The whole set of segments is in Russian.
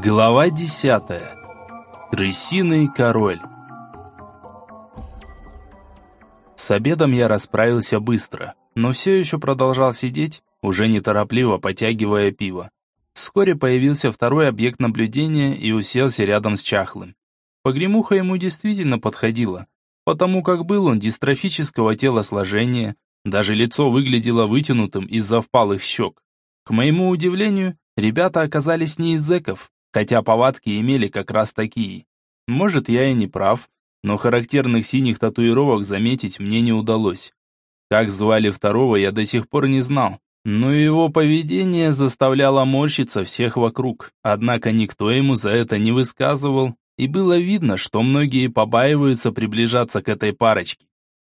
Глава десятая. Крысиный король. С обедом я расправился быстро, но все еще продолжал сидеть, уже неторопливо потягивая пиво. Вскоре появился второй объект наблюдения и уселся рядом с чахлым. Погремуха ему действительно подходила, потому как был он дистрофического телосложения, даже лицо выглядело вытянутым из-за впалых щек. К моему удивлению, ребята оказались не из зэков, хотя повадки имели как раз такие. Может, я и не прав, но характерных синих татуировок заметить мне не удалось. Как звали второго, я до сих пор не знал, но его поведение заставляло морщиться всех вокруг, однако никто ему за это не высказывал, и было видно, что многие побаиваются приближаться к этой парочке.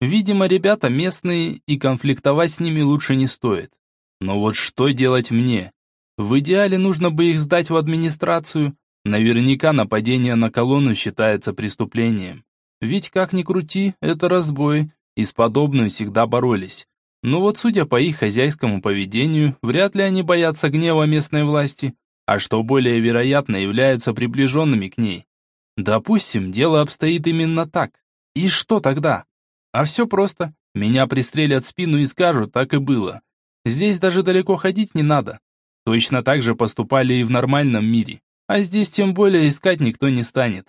Видимо, ребята местные, и конфликтовать с ними лучше не стоит. Но вот что делать мне? В идеале нужно бы их сдать в администрацию. Наверняка нападение на колонну считается преступлением. Ведь как ни крути, это разбой, и с подобным всегда боролись. Но вот судя по их хозяйскому поведению, вряд ли они боятся гнева местной власти, а что более вероятно, являются приближенными к ней. Допустим, дело обстоит именно так. И что тогда? А все просто. Меня пристрелят в спину и скажут, так и было. Здесь даже далеко ходить не надо. Точно так же поступали и в нормальном мире. А здесь тем более искать никто не станет.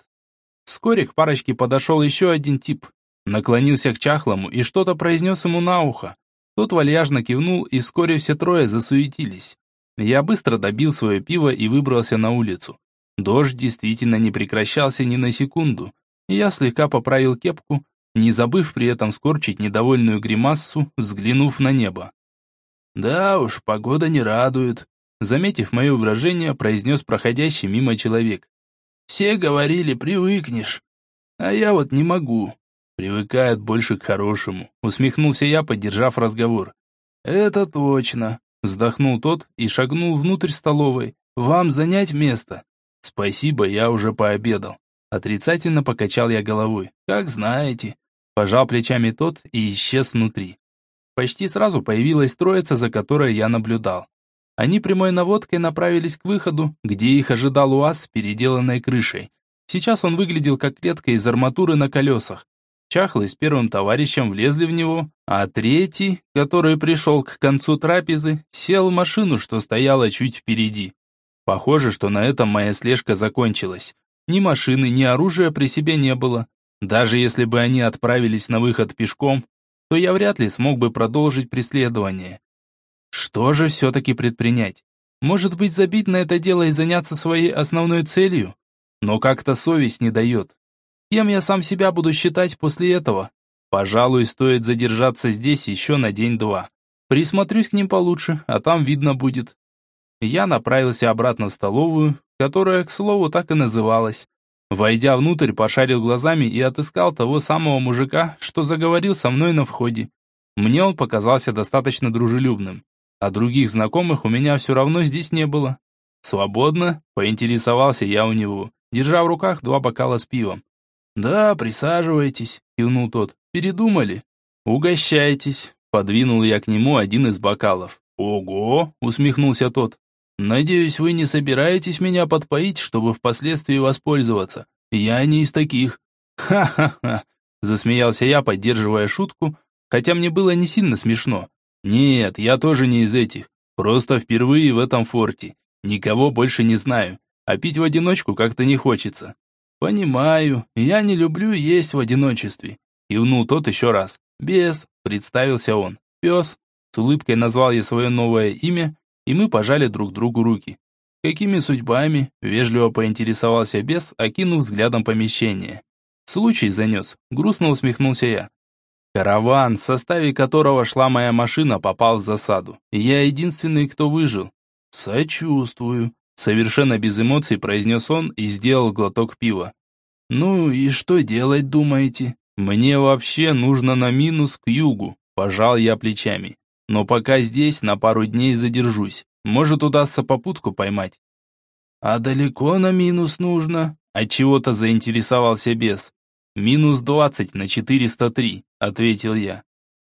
Вскоре к парочке подошел еще один тип. Наклонился к чахлому и что-то произнес ему на ухо. Тот вальяжно кивнул, и вскоре все трое засуетились. Я быстро добил свое пиво и выбрался на улицу. Дождь действительно не прекращался ни на секунду. Я слегка поправил кепку, не забыв при этом скорчить недовольную гримассу, взглянув на небо. «Да уж, погода не радует», заметив мое выражение, произнес проходящий мимо человек. «Все говорили, привыкнешь, а я вот не могу». «Привыкают больше к хорошему», усмехнулся я, поддержав разговор. «Это точно», вздохнул тот и шагнул внутрь столовой. «Вам занять место?» «Спасибо, я уже пообедал». Отрицательно покачал я головой. «Как знаете». Пожал плечами тот и исчез внутри. Почти сразу появилась троица, за которой я наблюдал. Они прямой наводкой направились к выходу, где их ожидал УАЗ с переделанной крышей. Сейчас он выглядел как клетка из арматуры на колесах. Чахлый с первым товарищем влезли в него, а третий, который пришел к концу трапезы, сел в машину, что стояла чуть впереди. Похоже, что на этом моя слежка закончилась. Ни машины, ни оружия при себе не было. Даже если бы они отправились на выход пешком, то я вряд ли смог бы продолжить преследование. Что же все-таки предпринять? Может быть, забить на это дело и заняться своей основной целью? Но как-то совесть не дает. Кем я сам себя буду считать после этого? Пожалуй, стоит задержаться здесь еще на день-два. Присмотрюсь к ним получше, а там видно будет. Я направился обратно в столовую, которая, к слову, так и называлась. Войдя внутрь, пошарил глазами и отыскал того самого мужика, что заговорил со мной на входе. Мне он показался достаточно дружелюбным а других знакомых у меня все равно здесь не было. «Свободно?» – поинтересовался я у него, держа в руках два бокала с пивом. «Да, присаживайтесь», – кивнул тот. «Передумали?» «Угощайтесь», – подвинул я к нему один из бокалов. «Ого!» – усмехнулся тот. «Надеюсь, вы не собираетесь меня подпоить, чтобы впоследствии воспользоваться. Я не из таких». «Ха-ха-ха!» – засмеялся я, поддерживая шутку, хотя мне было не сильно смешно. Нет, я тоже не из этих. Просто впервые в этом форте. Никого больше не знаю. А пить в одиночку как-то не хочется. Понимаю, я не люблю есть в одиночестве. Кивнул тот еще раз. Бес, представился он. Пес. С улыбкой назвал я свое новое имя, и мы пожали друг другу руки. Какими судьбами? Вежливо поинтересовался бес, окинув взглядом помещение. Случай занес. Грустно усмехнулся я. Караван, в составе которого шла моя машина, попал в засаду. Я единственный, кто выжил. Сочувствую. Совершенно без эмоций произнес он и сделал глоток пива. Ну и что делать, думаете? Мне вообще нужно на минус к югу. Пожал я плечами. Но пока здесь на пару дней задержусь. Может удастся попутку поймать. А далеко на минус нужно? От чего-то заинтересовался бес. «Минус двадцать на четыреста три», — ответил я.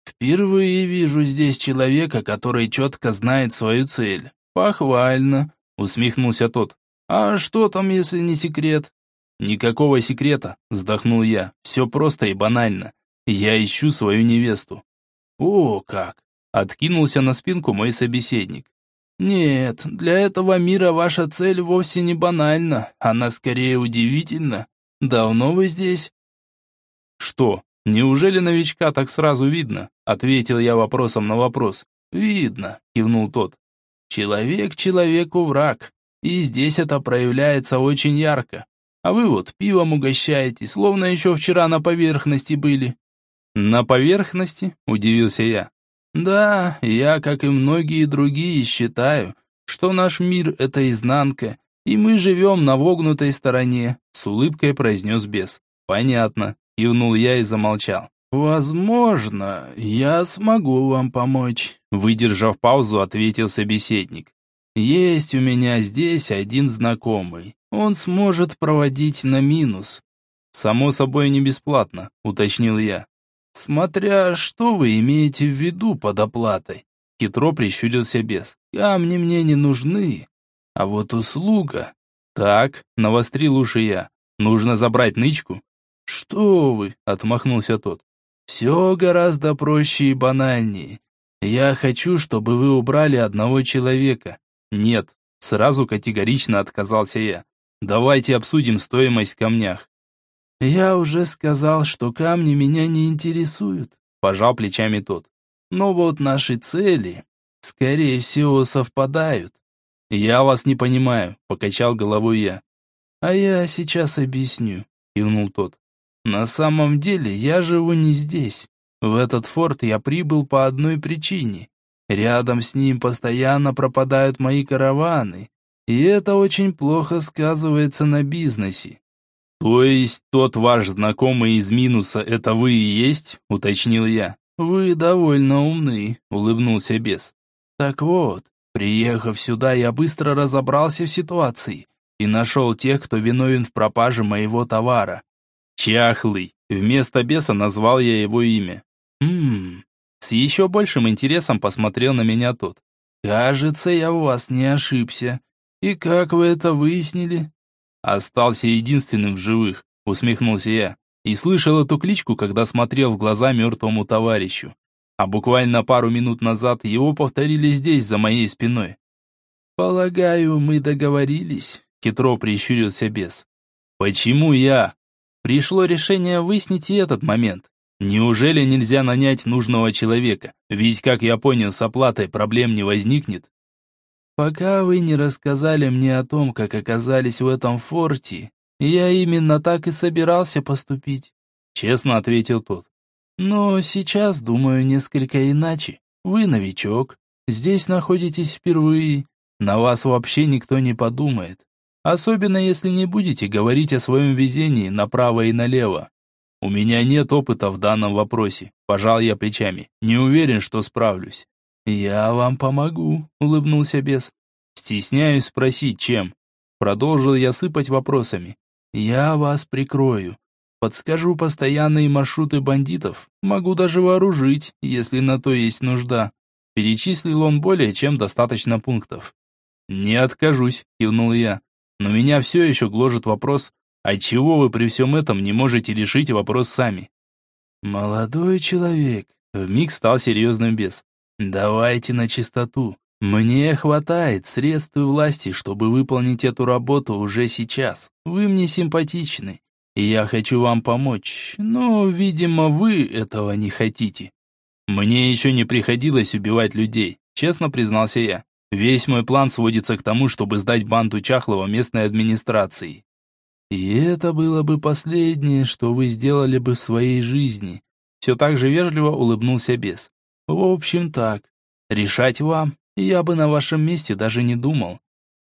«Впервые вижу здесь человека, который четко знает свою цель. Похвально», — усмехнулся тот. «А что там, если не секрет?» «Никакого секрета», – вздохнул я. «Все просто и банально. Я ищу свою невесту». «О, как!» – откинулся на спинку мой собеседник. «Нет, для этого мира ваша цель вовсе не банальна. Она скорее удивительна. Давно вы здесь?» «Что, неужели новичка так сразу видно?» – ответил я вопросом на вопрос. «Видно», – кивнул тот. «Человек человеку враг, и здесь это проявляется очень ярко. А вы вот пивом угощаете, словно еще вчера на поверхности были». «На поверхности?» – удивился я. «Да, я, как и многие другие, считаю, что наш мир – это изнанка, и мы живем на вогнутой стороне», – с улыбкой произнес бес. «Понятно», – кивнул я и замолчал. «Возможно, я смогу вам помочь», – выдержав паузу, ответил собеседник. «Есть у меня здесь один знакомый. Он сможет проводить на минус». «Само собой, не бесплатно», – уточнил я. «Смотря что вы имеете в виду под оплатой?» Хитро прищурился бес. «Камни мне не нужны, а вот услуга...» «Так», – навострил уши я. «Нужно забрать нычку?» «Что вы?» – отмахнулся тот. Все гораздо проще и банальнее. Я хочу, чтобы вы убрали одного человека. Нет, сразу категорично отказался я. Давайте обсудим стоимость в камнях. Я уже сказал, что камни меня не интересуют, пожал плечами тот. Но вот наши цели, скорее всего, совпадают. Я вас не понимаю, покачал головой я. А я сейчас объясню, кивнул тот. На самом деле я живу не здесь. В этот форт я прибыл по одной причине. Рядом с ним постоянно пропадают мои караваны, и это очень плохо сказывается на бизнесе. То есть тот ваш знакомый из минуса это вы и есть, уточнил я. Вы довольно умны, улыбнулся бес. Так вот, приехав сюда, я быстро разобрался в ситуации и нашел тех, кто виновен в пропаже моего товара. Чахлый. Вместо беса назвал я его имя. Ммм. С еще большим интересом посмотрел на меня тот. Кажется, я у вас не ошибся. И как вы это выяснили? Остался единственным в живых, усмехнулся я. И слышал эту кличку, когда смотрел в глаза мертвому товарищу. А буквально пару минут назад его повторили здесь, за моей спиной. «Полагаю, мы договорились», — хитро прищурился бес. «Почему я?» Пришло решение выяснить и этот момент. Неужели нельзя нанять нужного человека? Ведь, как я понял, с оплатой проблем не возникнет. Пока вы не рассказали мне о том, как оказались в этом форте, я именно так и собирался поступить. Честно ответил тот. Но сейчас, думаю, несколько иначе. Вы новичок, здесь находитесь впервые, на вас вообще никто не подумает. Особенно если не будете говорить о своем везении направо и налево. У меня нет опыта в данном вопросе, пожал я плечами. Не уверен, что справлюсь. Я вам помогу, улыбнулся бес. Стесняюсь спросить, чем. Продолжил я сыпать вопросами. Я вас прикрою. Подскажу постоянные маршруты бандитов. Могу даже вооружить, если на то есть нужда. Перечислил он более чем достаточно пунктов. «Не откажусь», – кивнул я. Но меня все еще гложет вопрос, отчего вы при всем этом не можете решить вопрос сами? Молодой человек, вмиг стал серьезным бес. Давайте на чистоту. Мне хватает средств и власти, чтобы выполнить эту работу уже сейчас. Вы мне симпатичны, и я хочу вам помочь, но, видимо, вы этого не хотите. Мне еще не приходилось убивать людей, честно признался я. Весь мой план сводится к тому, чтобы сдать банду Чахлова местной администрации. И это было бы последнее, что вы сделали бы в своей жизни. Все так же вежливо улыбнулся бес. В общем так, решать вам, я бы на вашем месте даже не думал.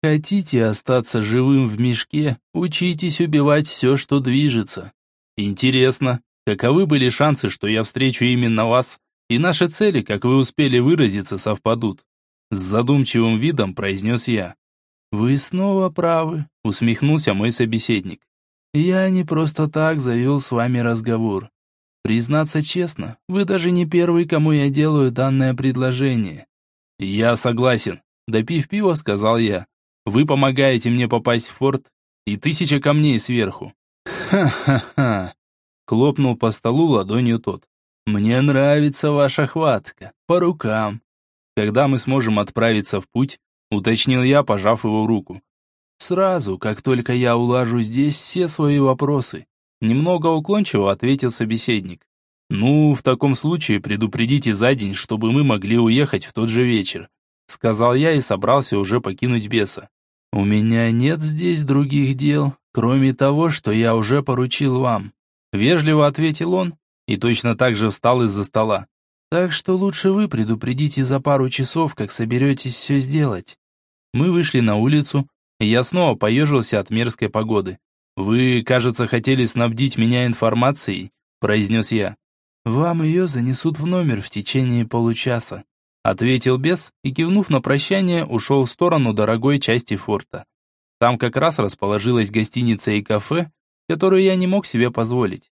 Хотите остаться живым в мешке, учитесь убивать все, что движется. Интересно, каковы были шансы, что я встречу именно вас, и наши цели, как вы успели выразиться, совпадут? С задумчивым видом произнес я. «Вы снова правы», — усмехнулся мой собеседник. «Я не просто так завел с вами разговор. Признаться честно, вы даже не первый, кому я делаю данное предложение». «Я согласен», — допив пива, сказал я. Вы помогаете мне попасть в форт, и тысяча камней сверху. Ха-ха-ха. Хлопнул по столу ладонью тот. Мне нравится ваша хватка. По рукам. Когда мы сможем отправиться в путь, уточнил я, пожав его руку. Сразу, как только я улажу здесь все свои вопросы. Немного уклончиво ответил собеседник. «Ну, в таком случае предупредите за день, чтобы мы могли уехать в тот же вечер», сказал я и собрался уже покинуть беса. «У меня нет здесь других дел, кроме того, что я уже поручил вам», вежливо ответил он и точно так же встал из-за стола. «Так что лучше вы предупредите за пару часов, как соберетесь все сделать». Мы вышли на улицу, и я снова поежился от мерзкой погоды. «Вы, кажется, хотели снабдить меня информацией», произнес я. «Вам ее занесут в номер в течение получаса», ответил бес и, кивнув на прощание, ушел в сторону дорогой части форта. Там как раз расположилась гостиница и кафе, которую я не мог себе позволить.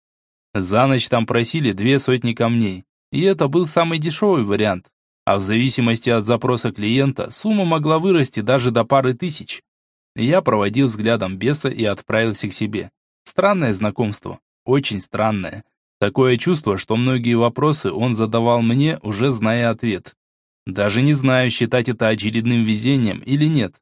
За ночь там просили две сотни камней, и это был самый дешевый вариант. А в зависимости от запроса клиента, сумма могла вырасти даже до пары тысяч. Я проводил взглядом беса и отправился к себе. Странное знакомство, очень странное. Такое чувство, что многие вопросы он задавал мне, уже зная ответ. Даже не знаю, считать это очередным везением или нет.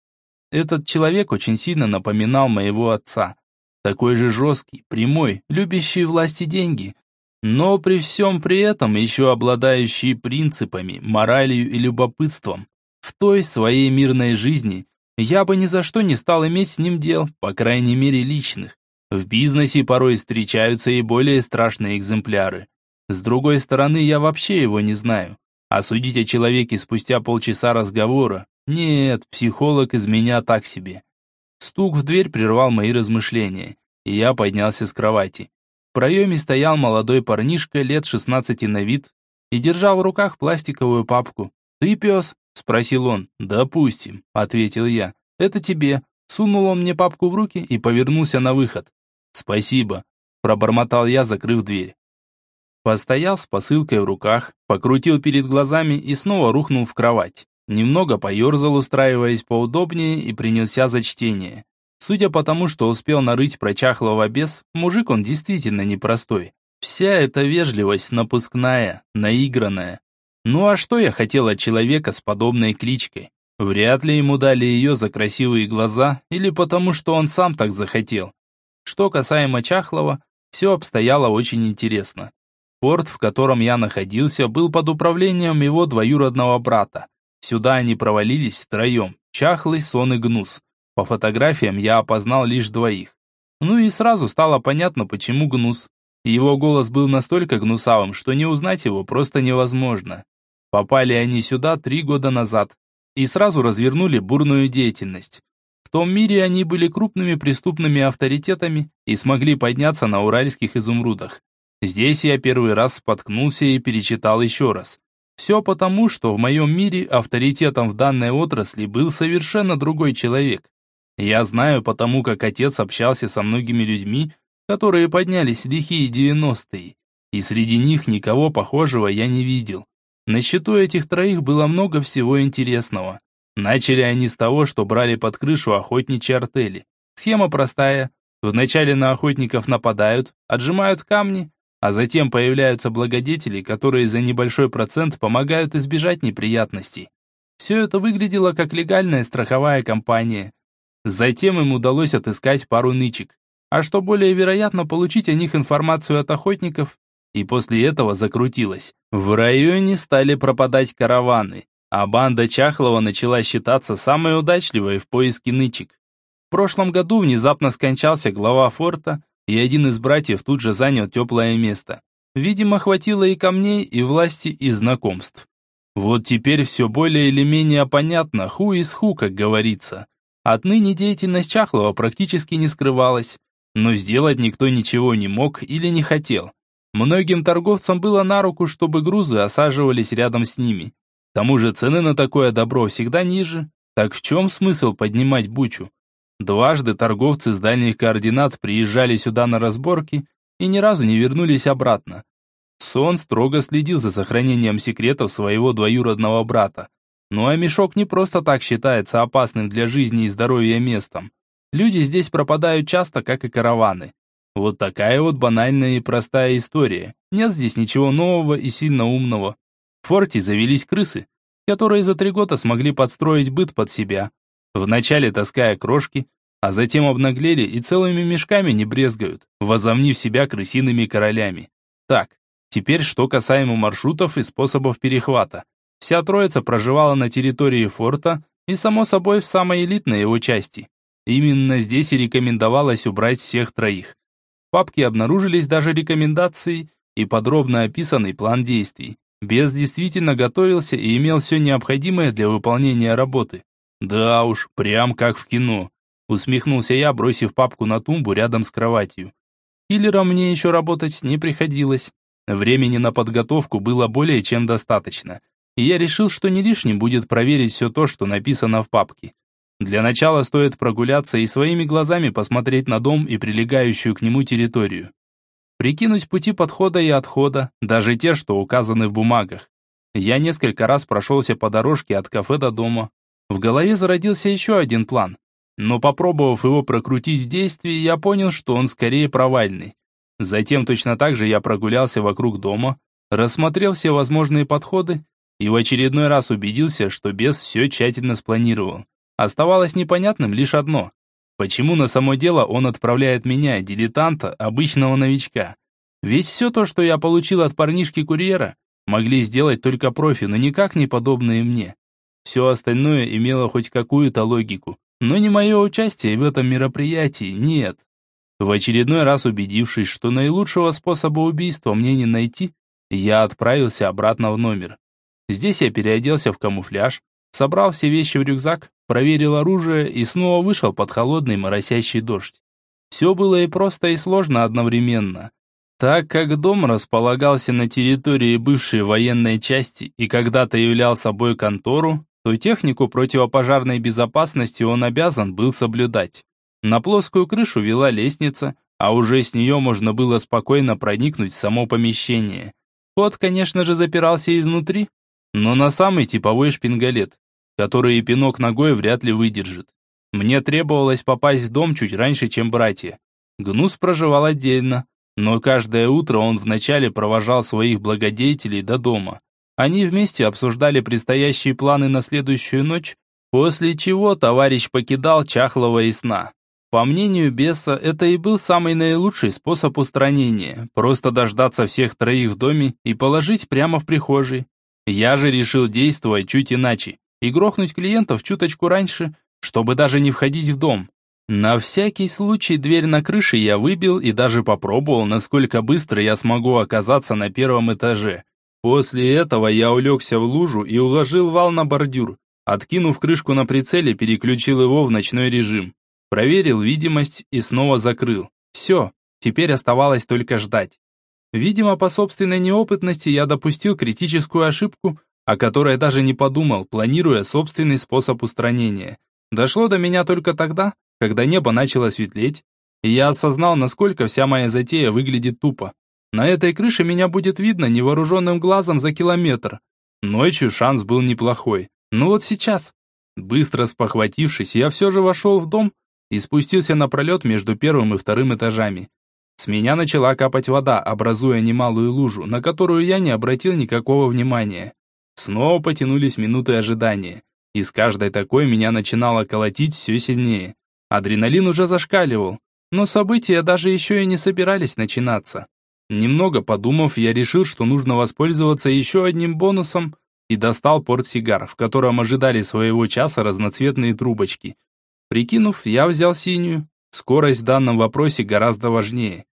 Этот человек очень сильно напоминал моего отца. Такой же жесткий, прямой, любящий власти деньги. Но при всем при этом еще обладающий принципами, моралью и любопытством. В той своей мирной жизни я бы ни за что не стал иметь с ним дел, по крайней мере личных. В бизнесе порой встречаются и более страшные экземпляры. С другой стороны, я вообще его не знаю. А судить о человеке спустя полчаса разговора? Нет, психолог из меня так себе. Стук в дверь прервал мои размышления, и я поднялся с кровати. В проеме стоял молодой парнишка лет 16 на вид и держал в руках пластиковую папку. «Ты пес?» – спросил он. «Допустим», – ответил я. «Это тебе». Сунул он мне папку в руки и повернулся на выход. «Спасибо», – пробормотал я, закрыв дверь. Постоял с посылкой в руках, покрутил перед глазами и снова рухнул в кровать. Немного поерзал, устраиваясь поудобнее, и принялся за чтение. Судя по тому, что успел нарыть про чахлого мужик он действительно непростой. Вся эта вежливость напускная, наигранная. Ну а что я хотел от человека с подобной кличкой? Вряд ли ему дали ее за красивые глаза или потому, что он сам так захотел. Что касаемо Чахлова, все обстояло очень интересно. Порт, в котором я находился, был под управлением его двоюродного брата. Сюда они провалились втроем, Чахлый, Сон и Гнус. По фотографиям я опознал лишь двоих. Ну и сразу стало понятно, почему Гнус. Его голос был настолько гнусавым, что не узнать его просто невозможно. Попали они сюда три года назад и сразу развернули бурную деятельность. В том мире они были крупными преступными авторитетами и смогли подняться на уральских изумрудах. Здесь я первый раз споткнулся и перечитал еще раз. Все потому, что в моем мире авторитетом в данной отрасли был совершенно другой человек. Я знаю потому, как отец общался со многими людьми, которые поднялись в лихие девяностые, и среди них никого похожего я не видел. На счету этих троих было много всего интересного. Начали они с того, что брали под крышу охотничьи артели. Схема простая. Вначале на охотников нападают, отжимают камни, а затем появляются благодетели, которые за небольшой процент помогают избежать неприятностей. Все это выглядело как легальная страховая компания. Затем им удалось отыскать пару нычек. А что более вероятно, получить о них информацию от охотников. И после этого закрутилось. В районе стали пропадать караваны а банда Чахлова начала считаться самой удачливой в поиске нычек. В прошлом году внезапно скончался глава форта, и один из братьев тут же занял теплое место. Видимо, хватило и камней, и власти, и знакомств. Вот теперь все более или менее понятно, ху из ху, как говорится. Отныне деятельность Чахлова практически не скрывалась, но сделать никто ничего не мог или не хотел. Многим торговцам было на руку, чтобы грузы осаживались рядом с ними. К тому же цены на такое добро всегда ниже. Так в чем смысл поднимать бучу? Дважды торговцы с дальних координат приезжали сюда на разборки и ни разу не вернулись обратно. Сон строго следил за сохранением секретов своего двоюродного брата. Ну а мешок не просто так считается опасным для жизни и здоровья местом. Люди здесь пропадают часто, как и караваны. Вот такая вот банальная и простая история. Нет здесь ничего нового и сильно умного. В форте завелись крысы, которые за три года смогли подстроить быт под себя. Вначале таская крошки, а затем обнаглели и целыми мешками не брезгают, возомнив себя крысиными королями. Так, теперь что касаемо маршрутов и способов перехвата. Вся троица проживала на территории форта и, само собой, в самой элитной его части. Именно здесь и рекомендовалось убрать всех троих. В папке обнаружились даже рекомендации и подробно описанный план действий. Бес действительно готовился и имел все необходимое для выполнения работы. Да уж, прям как в кино. Усмехнулся я, бросив папку на тумбу рядом с кроватью. Киллером мне еще работать не приходилось. Времени на подготовку было более чем достаточно. И я решил, что не лишним будет проверить все то, что написано в папке. Для начала стоит прогуляться и своими глазами посмотреть на дом и прилегающую к нему территорию прикинуть пути подхода и отхода, даже те, что указаны в бумагах. Я несколько раз прошелся по дорожке от кафе до дома. В голове зародился еще один план. Но попробовав его прокрутить в действии, я понял, что он скорее провальный. Затем точно так же я прогулялся вокруг дома, рассмотрел все возможные подходы и в очередной раз убедился, что бес все тщательно спланировал. Оставалось непонятным лишь одно. Почему на само дело он отправляет меня, дилетанта, обычного новичка? Ведь все то, что я получил от парнишки-курьера, могли сделать только профи, но никак не подобные мне. Все остальное имело хоть какую-то логику, но не мое участие в этом мероприятии, нет. В очередной раз убедившись, что наилучшего способа убийства мне не найти, я отправился обратно в номер. Здесь я переоделся в камуфляж, собрал все вещи в рюкзак, проверил оружие и снова вышел под холодный моросящий дождь. Все было и просто, и сложно одновременно. Так как дом располагался на территории бывшей военной части и когда-то являл собой контору, то технику противопожарной безопасности он обязан был соблюдать. На плоскую крышу вела лестница, а уже с нее можно было спокойно проникнуть в само помещение. Вход, конечно же, запирался изнутри, но на самый типовой шпингалет который и пинок ногой вряд ли выдержит. Мне требовалось попасть в дом чуть раньше, чем братья. Гнус проживал отдельно, но каждое утро он вначале провожал своих благодетелей до дома. Они вместе обсуждали предстоящие планы на следующую ночь, после чего товарищ покидал чахлого и сна. По мнению беса, это и был самый наилучший способ устранения, просто дождаться всех троих в доме и положить прямо в прихожей. Я же решил действовать чуть иначе и грохнуть клиентов чуточку раньше, чтобы даже не входить в дом. На всякий случай дверь на крыше я выбил и даже попробовал, насколько быстро я смогу оказаться на первом этаже. После этого я улегся в лужу и уложил вал на бордюр. Откинув крышку на прицеле, переключил его в ночной режим. Проверил видимость и снова закрыл. Все, теперь оставалось только ждать. Видимо, по собственной неопытности я допустил критическую ошибку, о которой даже не подумал, планируя собственный способ устранения. Дошло до меня только тогда, когда небо начало светлеть, и я осознал, насколько вся моя затея выглядит тупо. На этой крыше меня будет видно невооруженным глазом за километр. Ночью шанс был неплохой. Но вот сейчас, быстро спохватившись, я все же вошел в дом и спустился на пролет между первым и вторым этажами. С меня начала капать вода, образуя немалую лужу, на которую я не обратил никакого внимания. Снова потянулись минуты ожидания. И с каждой такой меня начинало колотить все сильнее. Адреналин уже зашкаливал, но события даже еще и не собирались начинаться. Немного подумав, я решил, что нужно воспользоваться еще одним бонусом и достал портсигар, в котором ожидали своего часа разноцветные трубочки. Прикинув, я взял синюю. Скорость в данном вопросе гораздо важнее.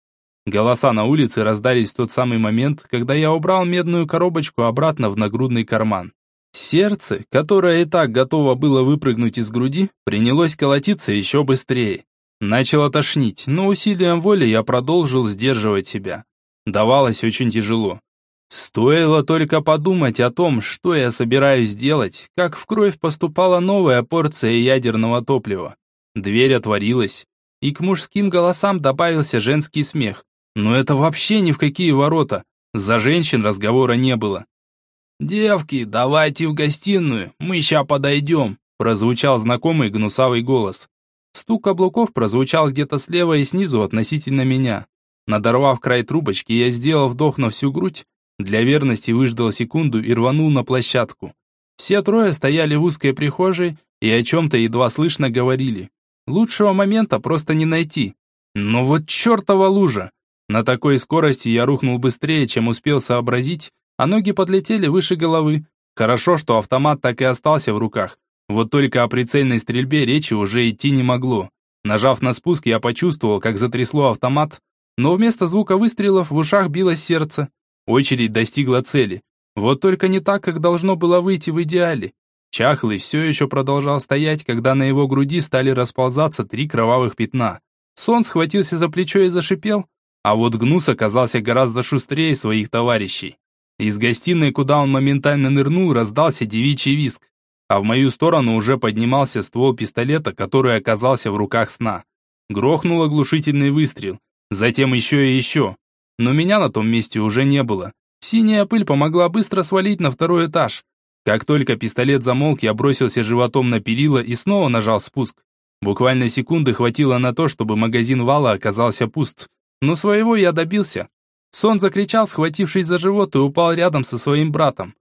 Голоса на улице раздались в тот самый момент, когда я убрал медную коробочку обратно в нагрудный карман. Сердце, которое и так готово было выпрыгнуть из груди, принялось колотиться еще быстрее. Начало тошнить, но усилием воли я продолжил сдерживать себя. Давалось очень тяжело. Стоило только подумать о том, что я собираюсь сделать, как в кровь поступала новая порция ядерного топлива. Дверь отворилась, и к мужским голосам добавился женский смех. Но это вообще ни в какие ворота. За женщин разговора не было. «Девки, давайте в гостиную, мы ща подойдем», прозвучал знакомый гнусавый голос. Стук каблуков прозвучал где-то слева и снизу относительно меня. Надорвав край трубочки, я сделал вдох на всю грудь, для верности выждал секунду и рванул на площадку. Все трое стояли в узкой прихожей и о чем-то едва слышно говорили. Лучшего момента просто не найти. Но вот чертова лужа! На такой скорости я рухнул быстрее, чем успел сообразить, а ноги подлетели выше головы. Хорошо, что автомат так и остался в руках. Вот только о прицельной стрельбе речи уже идти не могло. Нажав на спуск, я почувствовал, как затрясло автомат, но вместо звука выстрелов в ушах билось сердце. Очередь достигла цели. Вот только не так, как должно было выйти в идеале. Чахлый все еще продолжал стоять, когда на его груди стали расползаться три кровавых пятна. Сон схватился за плечо и зашипел, а вот Гнус оказался гораздо шустрее своих товарищей. Из гостиной, куда он моментально нырнул, раздался девичий виск, а в мою сторону уже поднимался ствол пистолета, который оказался в руках сна. Грохнул оглушительный выстрел, затем еще и еще но меня на том месте уже не было. Синяя пыль помогла быстро свалить на второй этаж. Как только пистолет замолк, я бросился животом на перила и снова нажал спуск. Буквально секунды хватило на то, чтобы магазин вала оказался пуст. Но своего я добился. Сон закричал, схватившись за живот, и упал рядом со своим братом.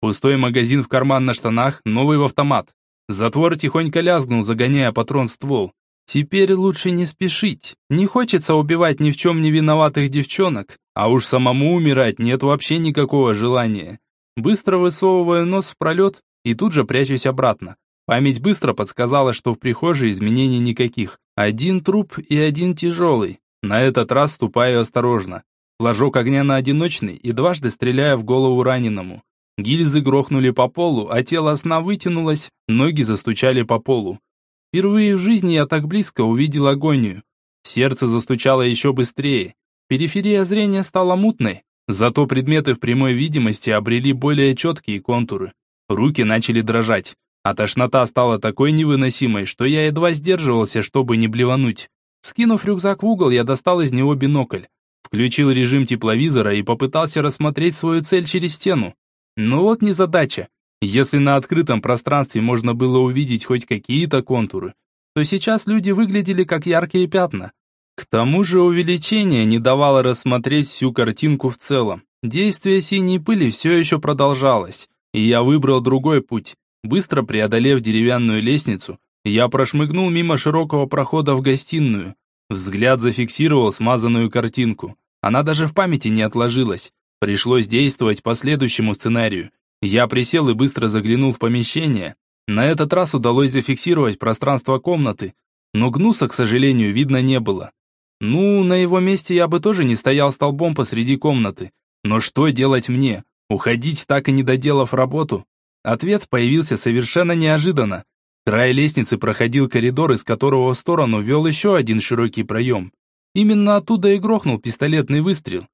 Пустой магазин в карман на штанах, новый в автомат. Затвор тихонько лязгнул, загоняя патрон в ствол. Теперь лучше не спешить. Не хочется убивать ни в чем не виноватых девчонок, а уж самому умирать нет вообще никакого желания. Быстро высовываю нос в пролет и тут же прячусь обратно. Память быстро подсказала, что в прихожей изменений никаких. Один труп и один тяжелый. На этот раз ступаю осторожно. Флажок огня на одиночный и дважды стреляю в голову раненому. Гильзы грохнули по полу, а тело сна вытянулось, ноги застучали по полу. Впервые в жизни я так близко увидел агонию. Сердце застучало еще быстрее. Периферия зрения стала мутной, зато предметы в прямой видимости обрели более четкие контуры. Руки начали дрожать, а тошнота стала такой невыносимой, что я едва сдерживался, чтобы не блевануть. Скинув рюкзак в угол, я достал из него бинокль. Включил режим тепловизора и попытался рассмотреть свою цель через стену. Но вот незадача. Если на открытом пространстве можно было увидеть хоть какие-то контуры, то сейчас люди выглядели как яркие пятна. К тому же увеличение не давало рассмотреть всю картинку в целом. Действие синей пыли все еще продолжалось, и я выбрал другой путь. Быстро преодолев деревянную лестницу, я прошмыгнул мимо широкого прохода в гостиную. Взгляд зафиксировал смазанную картинку. Она даже в памяти не отложилась. Пришлось действовать по следующему сценарию. Я присел и быстро заглянул в помещение. На этот раз удалось зафиксировать пространство комнаты, но гнуса, к сожалению, видно не было. Ну, на его месте я бы тоже не стоял столбом посреди комнаты. Но что делать мне? Уходить, так и не доделав работу? Ответ появился совершенно неожиданно. Край лестницы проходил коридор, из которого в сторону вел еще один широкий проем. Именно оттуда и грохнул пистолетный выстрел.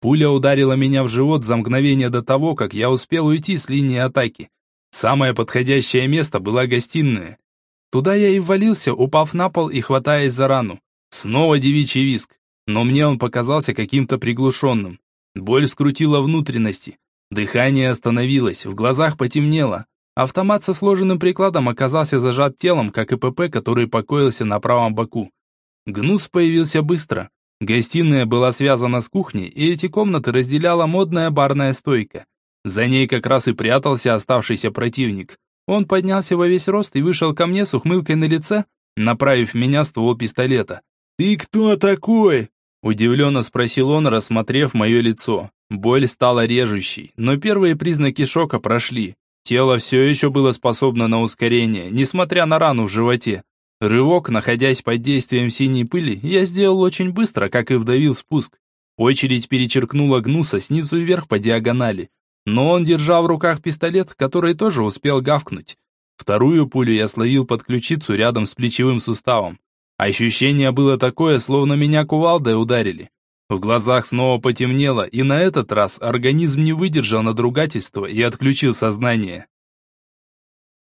Пуля ударила меня в живот за мгновение до того, как я успел уйти с линии атаки. Самое подходящее место была гостиная. Туда я и ввалился, упав на пол и хватаясь за рану. Снова девичий виск, но мне он показался каким-то приглушенным. Боль скрутила внутренности. Дыхание остановилось, в глазах потемнело. Автомат со сложенным прикладом оказался зажат телом, как и ПП, который покоился на правом боку. Гнус появился быстро. Гостиная была связана с кухней, и эти комнаты разделяла модная барная стойка. За ней как раз и прятался оставшийся противник. Он поднялся во весь рост и вышел ко мне с ухмылкой на лице, направив меня ствол пистолета. «Ты кто такой?» Удивленно спросил он, рассмотрев мое лицо. Боль стала режущей, но первые признаки шока прошли. Тело все еще было способно на ускорение, несмотря на рану в животе. Рывок, находясь под действием синей пыли, я сделал очень быстро, как и вдавил спуск. Очередь перечеркнула гнуса снизу вверх по диагонали. Но он держал в руках пистолет, который тоже успел гавкнуть. Вторую пулю я словил под ключицу рядом с плечевым суставом. Ощущение было такое, словно меня кувалдой ударили. В глазах снова потемнело, и на этот раз организм не выдержал надругательства и отключил сознание.